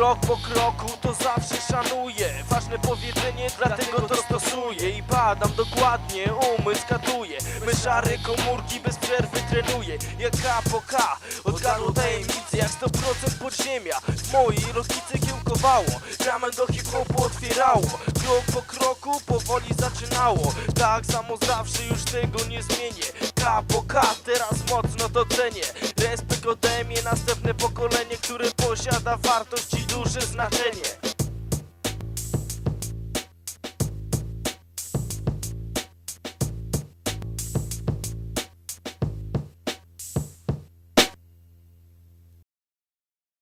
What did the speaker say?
Krok po kroku to zawsze szanuję. Ważne powiedzenie, dlatego to stosuję. I badam dokładnie, umysł katuje. My szare komórki bez przerwy trenuję Jak K po K, odgadło tajemnicy Jak 100% podziemia. W mojej logice kiełkowało Bramę do hip-hopu otwierało. Krok po kroku powoli zaczynało. Tak samo zawsze już tego nie zmienię. K po K, teraz mocno to cenię. Respekt ode mnie, następne pokolenie Które posiada wartość i duże znaczenie